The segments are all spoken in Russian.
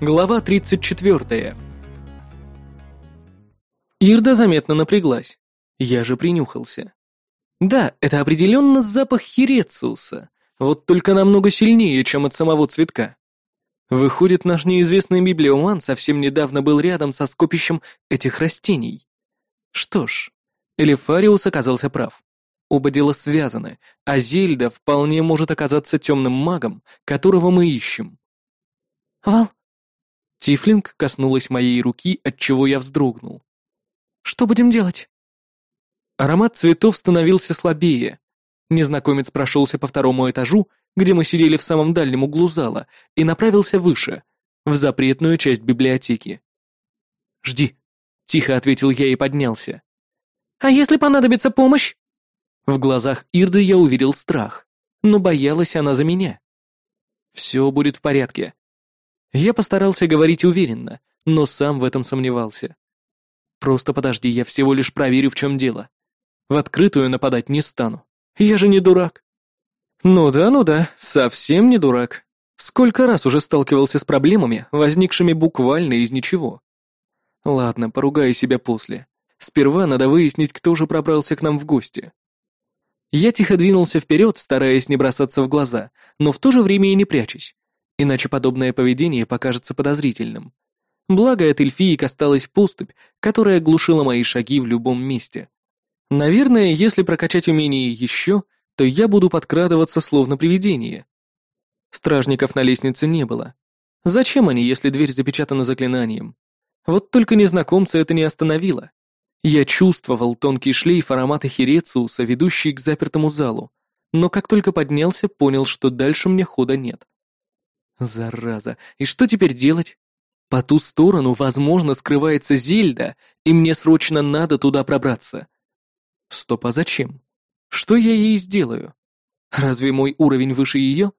Глава 34. Ирда заметно напряглась. Я же принюхался. Да, это определенно запах хирециуса, вот только намного сильнее, чем от самого цветка. Выходит, наш неизвестный библиоман совсем недавно был рядом со скопищем этих растений. Что ж, Элифариус оказался прав. Оба дела связаны, а Зельда вполне может оказаться темным магом, которого мы ищем. «Вал!» Тифлинг коснулась моей руки, от чего я вздрогнул. «Что будем делать?» Аромат цветов становился слабее. Незнакомец прошелся по второму этажу, где мы сидели в самом дальнем углу зала, и направился выше, в запретную часть библиотеки. «Жди», — тихо ответил я и поднялся. «А если понадобится помощь?» В глазах Ирды я увидел страх, но боялась она за меня. «Все будет в порядке». Я постарался говорить уверенно, но сам в этом сомневался. «Просто подожди, я всего лишь проверю, в чем дело. В открытую нападать не стану. Я же не дурак». Ну да, ну да, совсем не дурак. Сколько раз уже сталкивался с проблемами, возникшими буквально из ничего. Ладно, поругаю себя после. Сперва надо выяснить, кто же пробрался к нам в гости. Я тихо двинулся вперед, стараясь не бросаться в глаза, но в то же время и не прячусь, иначе подобное поведение покажется подозрительным. Благо от эльфиек осталась поступь, которая глушила мои шаги в любом месте. Наверное, если прокачать умение еще, то я буду подкрадываться словно привидение. Стражников на лестнице не было. Зачем они, если дверь запечатана заклинанием? Вот только незнакомца это не остановило. Я чувствовал тонкий шлейф аромата хирециуса, ведущий к запертому залу, но как только поднялся, понял, что дальше мне хода нет. Зараза, и что теперь делать? По ту сторону, возможно, скрывается Зельда, и мне срочно надо туда пробраться. Стоп, а зачем? Что я ей сделаю? Разве мой уровень выше ее?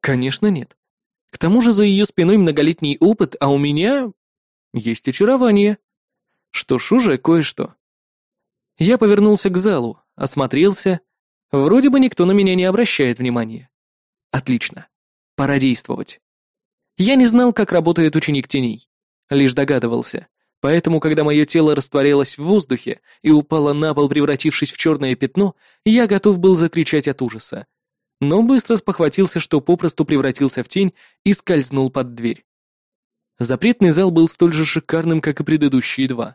Конечно, нет. К тому же за ее спиной многолетний опыт, а у меня есть очарование. Что ж, уже кое-что. Я повернулся к залу, осмотрелся. Вроде бы никто на меня не обращает внимания. Отлично. Пора действовать. Я не знал, как работает ученик теней. Лишь догадывался. Поэтому, когда мое тело растворялось в воздухе и упало на пол, превратившись в черное пятно, я готов был закричать от ужаса. Но быстро спохватился, что попросту превратился в тень и скользнул под дверь. Запретный зал был столь же шикарным, как и предыдущие два.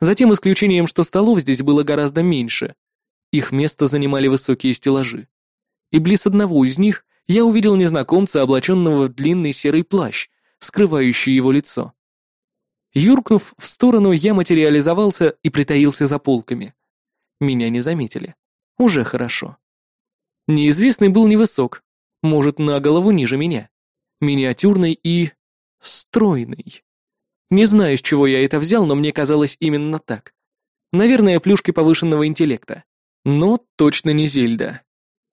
Затем исключением, что столов здесь было гораздо меньше. Их место занимали высокие стеллажи. И близ одного из них я увидел незнакомца, облаченного в длинный серый плащ, скрывающий его лицо. Юркнув в сторону, я материализовался и притаился за полками. Меня не заметили. Уже хорошо. Неизвестный был невысок, может, на голову ниже меня. Миниатюрный и... стройный. Не знаю, с чего я это взял, но мне казалось именно так. Наверное, плюшки повышенного интеллекта. Но точно не Зельда.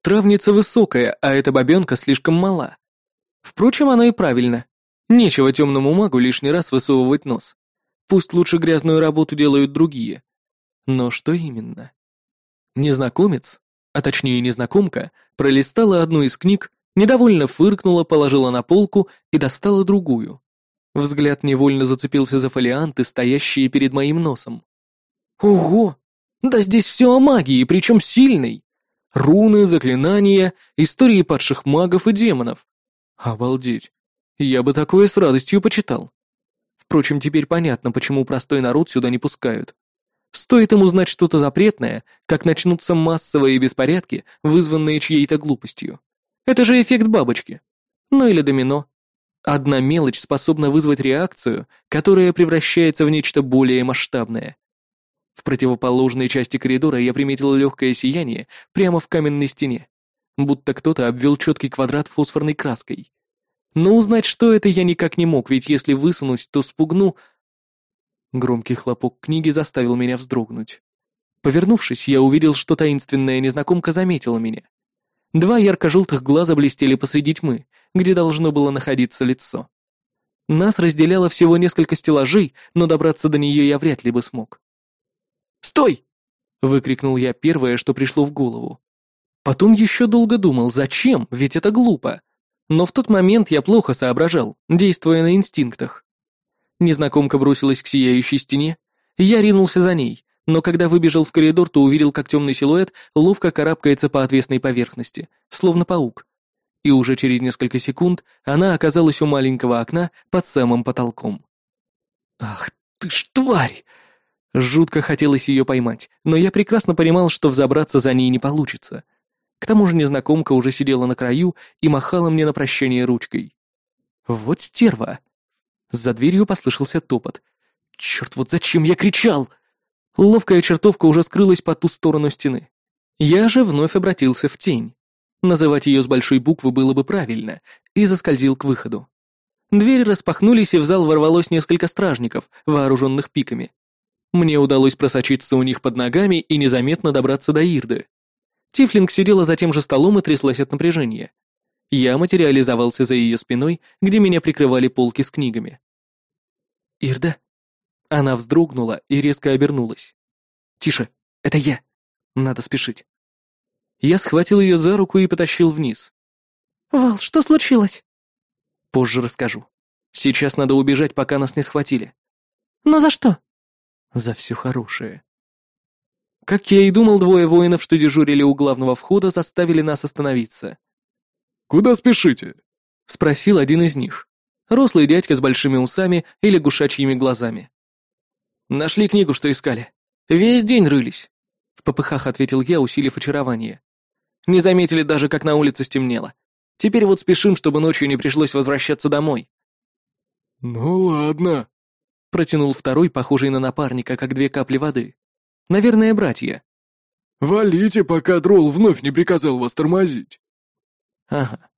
Травница высокая, а эта бабенка слишком мала. Впрочем, оно и правильно. Нечего темному магу лишний раз высовывать нос. Пусть лучше грязную работу делают другие. Но что именно? Незнакомец, а точнее незнакомка, пролистала одну из книг, недовольно фыркнула, положила на полку и достала другую. Взгляд невольно зацепился за фолианты, стоящие перед моим носом. Ого! Да здесь все о магии, причем сильной. Руны, заклинания, истории падших магов и демонов. Обалдеть. Я бы такое с радостью почитал. Впрочем, теперь понятно, почему простой народ сюда не пускают. Стоит им узнать что-то запретное, как начнутся массовые беспорядки, вызванные чьей-то глупостью. Это же эффект бабочки. Ну или домино. Одна мелочь способна вызвать реакцию, которая превращается в нечто более масштабное. В противоположной части коридора я приметил легкое сияние прямо в каменной стене, будто кто-то обвел четкий квадрат фосфорной краской. Но узнать, что это, я никак не мог, ведь если высунуть, то спугну... Громкий хлопок книги заставил меня вздрогнуть. Повернувшись, я увидел, что таинственная незнакомка заметила меня. Два ярко-желтых глаза блестели посреди тьмы, где должно было находиться лицо. Нас разделяло всего несколько стеллажей, но добраться до нее я вряд ли бы смог. «Стой!» — выкрикнул я первое, что пришло в голову. Потом еще долго думал, зачем, ведь это глупо. Но в тот момент я плохо соображал, действуя на инстинктах. Незнакомка бросилась к сияющей стене, я ринулся за ней, но когда выбежал в коридор, то увидел, как темный силуэт ловко карабкается по отвесной поверхности, словно паук. И уже через несколько секунд она оказалась у маленького окна под самым потолком. «Ах ты ж тварь!» Жутко хотелось ее поймать, но я прекрасно понимал, что взобраться за ней не получится. К тому же незнакомка уже сидела на краю и махала мне на прощание ручкой. Вот стерва. За дверью послышался топот. Черт, вот зачем я кричал? Ловкая чертовка уже скрылась по ту сторону стены. Я же вновь обратился в тень. Называть ее с большой буквы было бы правильно, и заскользил к выходу. Двери распахнулись, и в зал ворвалось несколько стражников, вооруженных пиками. Мне удалось просочиться у них под ногами и незаметно добраться до Ирды. Тифлинг сидела за тем же столом и тряслась от напряжения. Я материализовался за ее спиной, где меня прикрывали полки с книгами. «Ирда?» Она вздрогнула и резко обернулась. «Тише, это я. Надо спешить». Я схватил ее за руку и потащил вниз. «Вал, что случилось?» «Позже расскажу. Сейчас надо убежать, пока нас не схватили». «Но за что?» «За все хорошее». Как я и думал, двое воинов, что дежурили у главного входа, заставили нас остановиться. «Куда спешите?» — спросил один из них. Рослый дядька с большими усами и лягушачьими глазами. «Нашли книгу, что искали. Весь день рылись», — в попыхах ответил я, усилив очарование. «Не заметили даже, как на улице стемнело. Теперь вот спешим, чтобы ночью не пришлось возвращаться домой». «Ну ладно», — протянул второй, похожий на напарника, как две капли воды. Наверное, братья. «Валите, пока Дролл вновь не приказал вас тормозить». Ага.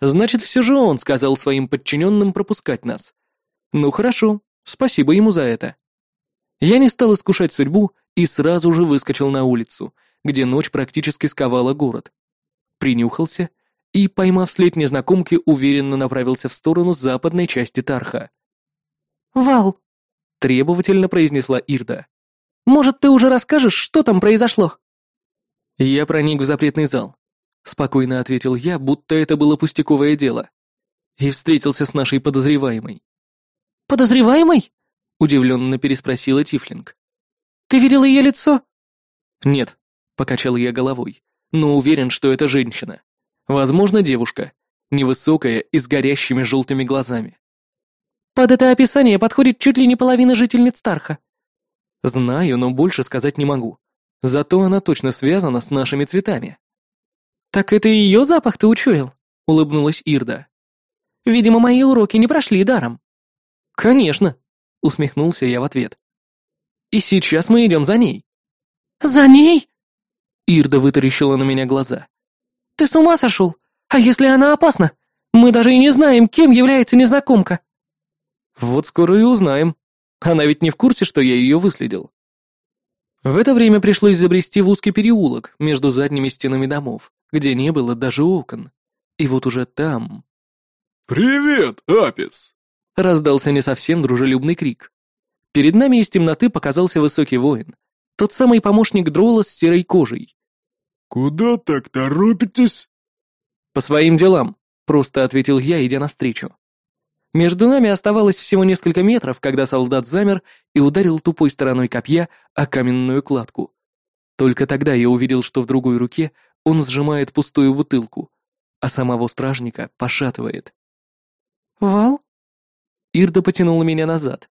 Значит, все же он сказал своим подчиненным пропускать нас. Ну хорошо, спасибо ему за это. Я не стал искушать судьбу и сразу же выскочил на улицу, где ночь практически сковала город. Принюхался и, поймав след незнакомки, уверенно направился в сторону западной части Тарха. «Вал!» — требовательно произнесла Ирда. Может, ты уже расскажешь, что там произошло?» «Я проник в запретный зал», — спокойно ответил я, будто это было пустяковое дело. И встретился с нашей подозреваемой. «Подозреваемой?» — удивленно переспросила Тифлинг. «Ты видел ее лицо?» «Нет», — покачал я головой, но уверен, что это женщина. Возможно, девушка, невысокая и с горящими желтыми глазами. «Под это описание подходит чуть ли не половина жительниц Тарха», Знаю, но больше сказать не могу. Зато она точно связана с нашими цветами. «Так это ее запах ты учуял?» — улыбнулась Ирда. «Видимо, мои уроки не прошли даром». «Конечно», — усмехнулся я в ответ. «И сейчас мы идем за ней». «За ней?» Ирда вытаращила на меня глаза. «Ты с ума сошел? А если она опасна? Мы даже и не знаем, кем является незнакомка». «Вот скоро и узнаем», она ведь не в курсе, что я ее выследил. В это время пришлось забрести в узкий переулок между задними стенами домов, где не было даже окон. И вот уже там... «Привет, Апис!» — раздался не совсем дружелюбный крик. Перед нами из темноты показался высокий воин, тот самый помощник Дрола с серой кожей. «Куда так торопитесь?» «По своим делам», — просто ответил я, идя навстречу. Между нами оставалось всего несколько метров, когда солдат замер и ударил тупой стороной копья о каменную кладку. Только тогда я увидел, что в другой руке он сжимает пустую бутылку, а самого стражника пошатывает. «Вал?» Ирда потянула меня назад.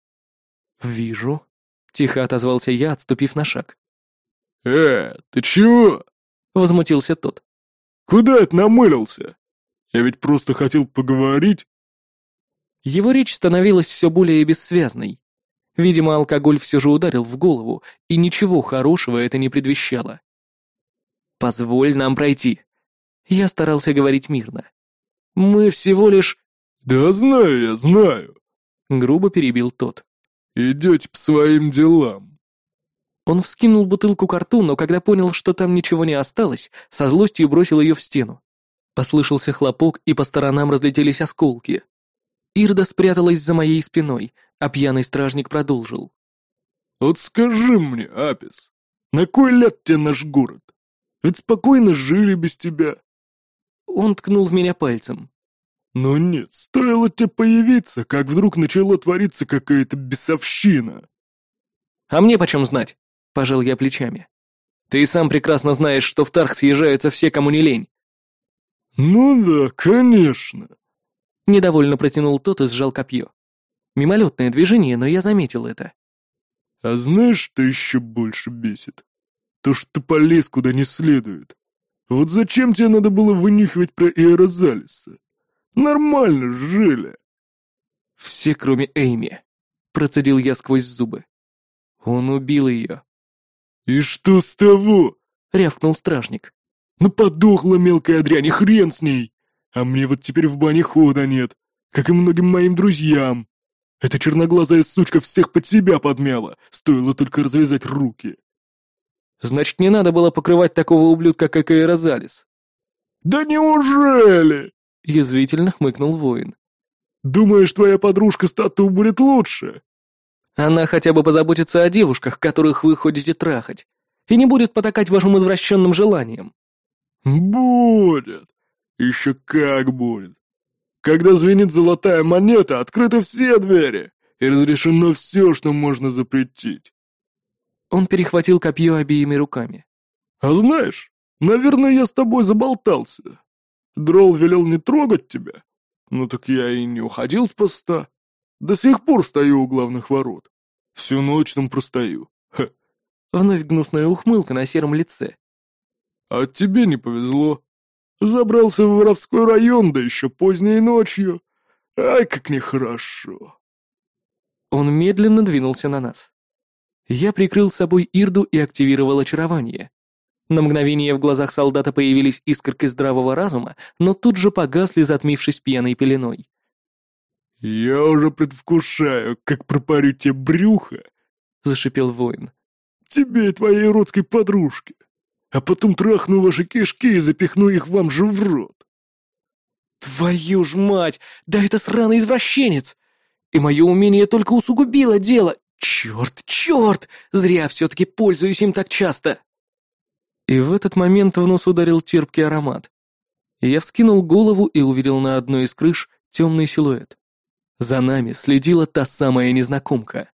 «Вижу», — тихо отозвался я, отступив на шаг. «Э, ты чего?» — возмутился тот. «Куда это намылился? Я ведь просто хотел поговорить». Его речь становилась все более бессвязной. Видимо, алкоголь все же ударил в голову, и ничего хорошего это не предвещало. «Позволь нам пройти». Я старался говорить мирно. «Мы всего лишь...» «Да знаю я, знаю», — грубо перебил тот. «Идете по своим делам». Он вскинул бутылку к рту, но когда понял, что там ничего не осталось, со злостью бросил ее в стену. Послышался хлопок, и по сторонам разлетелись осколки. Ирда спряталась за моей спиной, а пьяный стражник продолжил. «Вот скажи мне, Апис, на кой ляд тебе наш город? Ведь спокойно жили без тебя». Он ткнул в меня пальцем. Но нет, стоило тебе появиться, как вдруг начала твориться какая-то бесовщина. А мне почем знать? Пожал я плечами. Ты и сам прекрасно знаешь, что в Тарх съезжаются все, кому не лень. Ну да, конечно. Недовольно протянул тот и сжал копье. Мимолетное движение, но я заметил это. А знаешь, что еще больше бесит? То, что ты полез куда не следует. Вот зачем тебе надо было вынюхивать про Иерозалиса? Нормально жили. Все, кроме Эйми. Процедил я сквозь зубы. Он убил ее. «И что с того?» — рявкнул стражник. «Ну подохла мелкая дрянь, и хрен с ней! А мне вот теперь в бане хода нет, как и многим моим друзьям. Эта черноглазая сучка всех под себя подмяла, стоило только развязать руки». «Значит, не надо было покрывать такого ублюдка, как Эйрозалис». «Да неужели?» — язвительно хмыкнул воин. «Думаешь, твоя подружка стату будет лучше?» Она хотя бы позаботится о девушках, которых вы ходите трахать, и не будет потакать вашим извращенным желаниям. Будет. Еще как будет. Когда звенит золотая монета, открыты все двери, и разрешено все, что можно запретить. Он перехватил копье обеими руками. А знаешь, наверное, я с тобой заболтался. Дрол велел не трогать тебя. Ну так я и не уходил с поста. До сих пор стою у главных ворот. Всю ночь там простою. Ха. Вновь гнусная ухмылка на сером лице. А тебе не повезло. Забрался в воровской район, да еще поздней ночью. Ай, как нехорошо. Он медленно двинулся на нас. Я прикрыл собой Ирду и активировал очарование. На мгновение в глазах солдата появились искорки здравого разума, но тут же погасли, затмившись пьяной пеленой. «Я уже предвкушаю, как пропарю тебе брюхо», — зашипел воин. «Тебе и твоей родской подружке. А потом трахну ваши кишки и запихну их вам же в рот». «Твою ж мать! Да это сраный извращенец! И мое умение только усугубило дело! Черт, черт! Зря все-таки пользуюсь им так часто!» И в этот момент в нос ударил терпкий аромат. Я вскинул голову и увидел на одной из крыш темный силуэт. За нами следила та самая незнакомка.